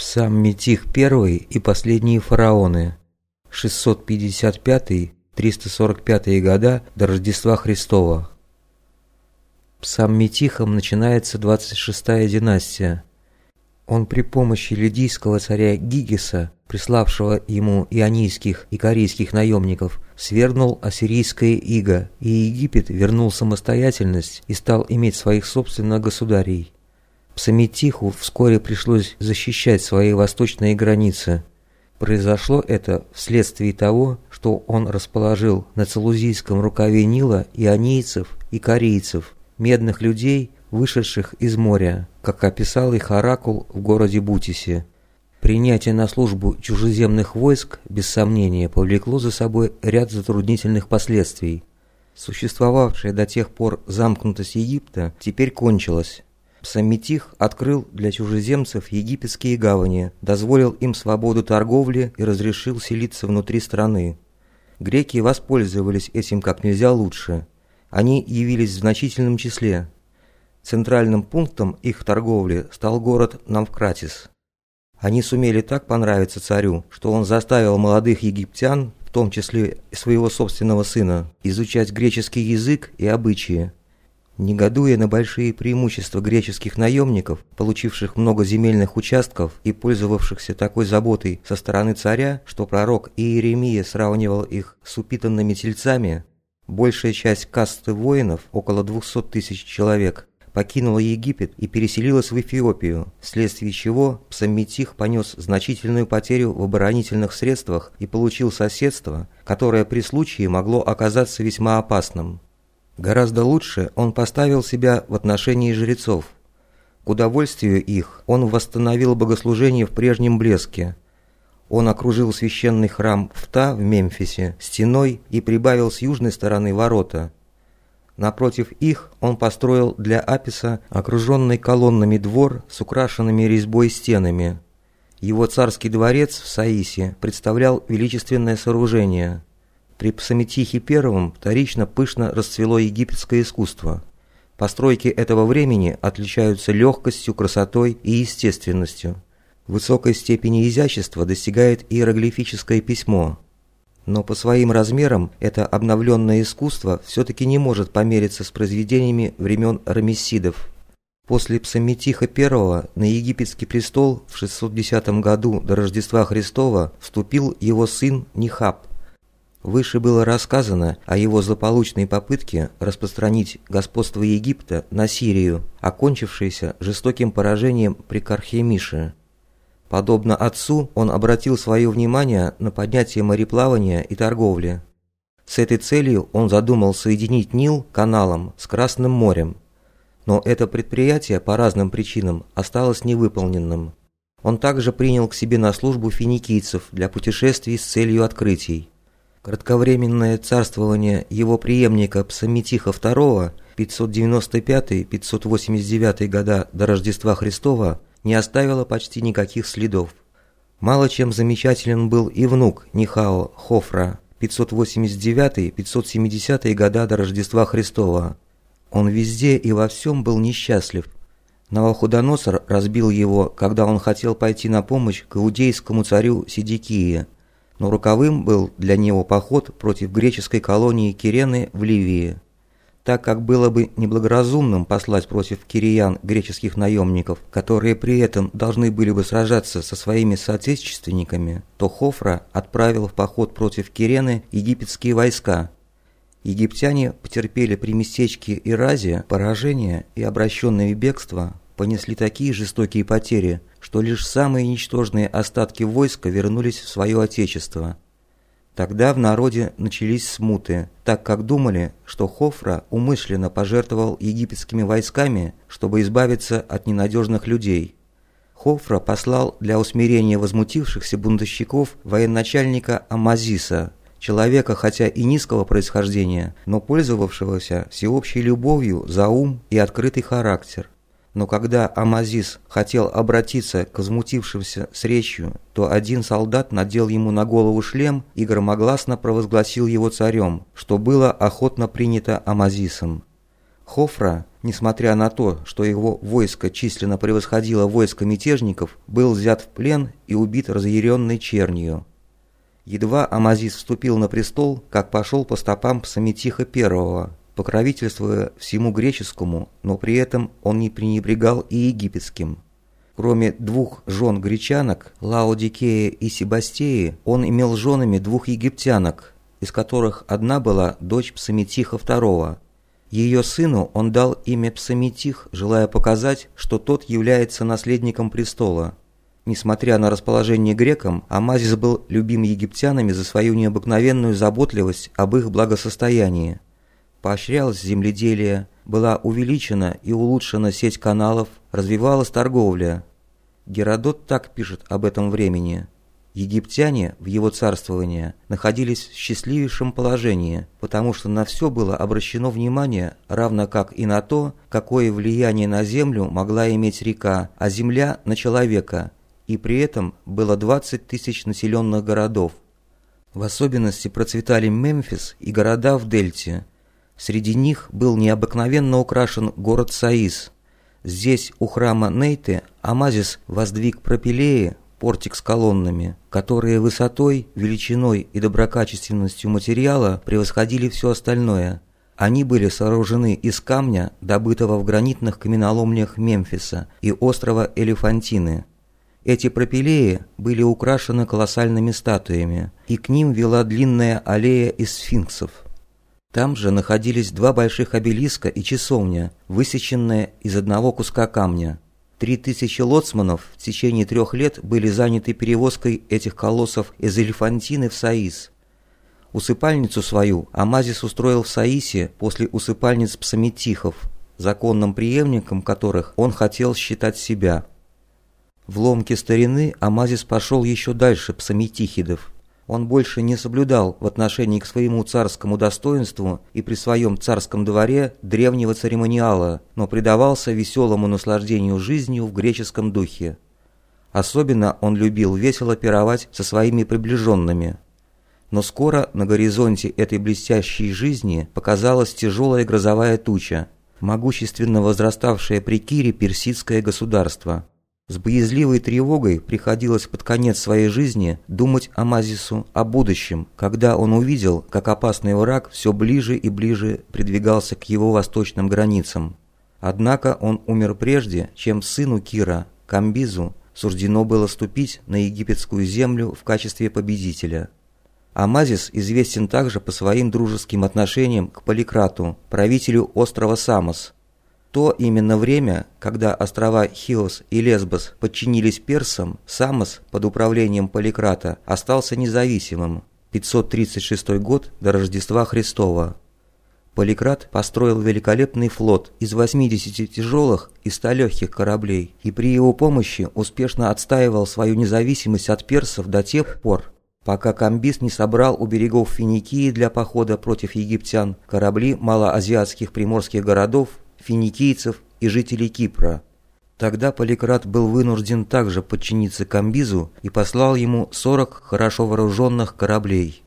Псамметих I и последние фараоны. 655-345 года до Рождества Христова. Псамметихом начинается 26-я династия. Он при помощи лидийского царя Гигиса, приславшего ему ионийских и корейских наемников, свергнул ассирийское иго, и Египет вернул самостоятельность и стал иметь своих собственных государей. Псаметиху вскоре пришлось защищать свои восточные границы. Произошло это вследствие того, что он расположил на Целузийском рукаве Нила ионийцев и корейцев, медных людей, вышедших из моря, как описал их оракул в городе Бутисе. Принятие на службу чужеземных войск, без сомнения, повлекло за собой ряд затруднительных последствий. Существовавшая до тех пор замкнутость Египта теперь кончилась. Псаметих открыл для чужеземцев египетские гавани, дозволил им свободу торговли и разрешил селиться внутри страны. Греки воспользовались этим как нельзя лучше. Они явились в значительном числе. Центральным пунктом их торговли стал город Навкратис. Они сумели так понравиться царю, что он заставил молодых египтян, в том числе своего собственного сына, изучать греческий язык и обычаи, Негодуя на большие преимущества греческих наемников, получивших много земельных участков и пользовавшихся такой заботой со стороны царя, что пророк Иеремия сравнивал их с упитанными тельцами, большая часть касты воинов, около 200 тысяч человек, покинула Египет и переселилась в Эфиопию, вследствие чего Псамметих понес значительную потерю в оборонительных средствах и получил соседство, которое при случае могло оказаться весьма опасным. Гораздо лучше он поставил себя в отношении жрецов. К удовольствию их он восстановил богослужение в прежнем блеске. Он окружил священный храм Фта в Мемфисе стеной и прибавил с южной стороны ворота. Напротив их он построил для Аписа окруженный колоннами двор с украшенными резьбой стенами. Его царский дворец в Саисе представлял величественное сооружение – при Псаметихе I вторично пышно расцвело египетское искусство. Постройки этого времени отличаются легкостью, красотой и естественностью. Высокой степени изящества достигает иероглифическое письмо. Но по своим размерам это обновленное искусство все-таки не может помериться с произведениями времен рамессидов. После Псаметиха I на египетский престол в 610 году до Рождества Христова вступил его сын Нихаб. Выше было рассказано о его злополучной попытке распространить господство Египта на Сирию, окончившейся жестоким поражением при Кархемише. Подобно отцу, он обратил свое внимание на поднятие мореплавания и торговли. С этой целью он задумал соединить Нил каналом с Красным морем. Но это предприятие по разным причинам осталось невыполненным. Он также принял к себе на службу финикийцев для путешествий с целью открытий. Кратковременное царствование его преемника Псаметиха II 595-589 года до Рождества Христова не оставило почти никаких следов. Мало чем замечателен был и внук Нихао Хофра 589-570 года до Рождества Христова. Он везде и во всем был несчастлив. Навуходоносор разбил его, когда он хотел пойти на помощь к иудейскому царю Сидикии – но руковым был для него поход против греческой колонии Кирены в Ливии. Так как было бы неблагоразумным послать против кириян греческих наемников, которые при этом должны были бы сражаться со своими соотечественниками, то Хофра отправил в поход против Кирены египетские войска. Египтяне потерпели при местечке Иразе поражение и обращенные в бегство понесли такие жестокие потери, что лишь самые ничтожные остатки войска вернулись в свое отечество. Тогда в народе начались смуты, так как думали, что Хофра умышленно пожертвовал египетскими войсками, чтобы избавиться от ненадежных людей. Хофра послал для усмирения возмутившихся бунтовщиков военачальника Амазиса, человека хотя и низкого происхождения, но пользовавшегося всеобщей любовью за ум и открытый характер. Но когда Амазис хотел обратиться к возмутившимся с речью, то один солдат надел ему на голову шлем и громогласно провозгласил его царем, что было охотно принято Амазисом. Хофра, несмотря на то, что его войско численно превосходило войско мятежников, был взят в плен и убит разъяренной чернью. Едва Амазис вступил на престол, как пошел по стопам Псаметиха I, покровительствуя всему греческому, но при этом он не пренебрегал и египетским. Кроме двух жен гречанок, Лаодикея и Себастеи, он имел женами двух египтянок, из которых одна была дочь Псаметиха II. Ее сыну он дал имя Псаметих, желая показать, что тот является наследником престола. Несмотря на расположение грекам, Амазис был любим египтянами за свою необыкновенную заботливость об их благосостоянии. Поощрялось земледелие, была увеличена и улучшена сеть каналов, развивалась торговля. Геродот так пишет об этом времени. Египтяне в его царствование находились в счастливейшем положении, потому что на все было обращено внимание, равно как и на то, какое влияние на землю могла иметь река, а земля на человека, и при этом было 20 тысяч населенных городов. В особенности процветали Мемфис и города в Дельте. Среди них был необыкновенно украшен город Саис. Здесь, у храма Нейты, Амазис воздвиг пропилеи, портик с колоннами, которые высотой, величиной и доброкачественностью материала превосходили все остальное. Они были сооружены из камня, добытого в гранитных каменоломнях Мемфиса и острова Элефантины. Эти пропилеи были украшены колоссальными статуями, и к ним вела длинная аллея из сфинксов. Там же находились два больших обелиска и часовня, высеченные из одного куска камня. Три тысячи лоцманов в течение трех лет были заняты перевозкой этих колоссов из Элефантины в Саис. Усыпальницу свою Амазис устроил в Саисе после усыпальниц псаметихов, законным преемником которых он хотел считать себя – в ломке старины Амазис пошел еще дальше псаметихидов. Он больше не соблюдал в отношении к своему царскому достоинству и при своем царском дворе древнего церемониала, но предавался веселому наслаждению жизнью в греческом духе. Особенно он любил весело пировать со своими приближенными. Но скоро на горизонте этой блестящей жизни показалась тяжелая грозовая туча, могущественно возраставшее при Кире персидское государство. С боязливой тревогой приходилось под конец своей жизни думать о Мазису, о будущем, когда он увидел, как опасный враг все ближе и ближе придвигался к его восточным границам. Однако он умер прежде, чем сыну Кира, Камбизу, суждено было ступить на египетскую землю в качестве победителя. Амазис известен также по своим дружеским отношениям к Поликрату, правителю острова Самос – то именно время, когда острова Хиос и Лесбос подчинились персам, Самос под управлением Поликрата остался независимым. 536 год до Рождества Христова. Поликрат построил великолепный флот из 80 тяжелых и 100 легких кораблей и при его помощи успешно отстаивал свою независимость от персов до тех пор, пока Камбис не собрал у берегов Финикии для похода против египтян корабли малоазиатских приморских городов финикийцев и жителей Кипра. Тогда Поликрат был вынужден также подчиниться Камбизу и послал ему 40 хорошо вооруженных кораблей.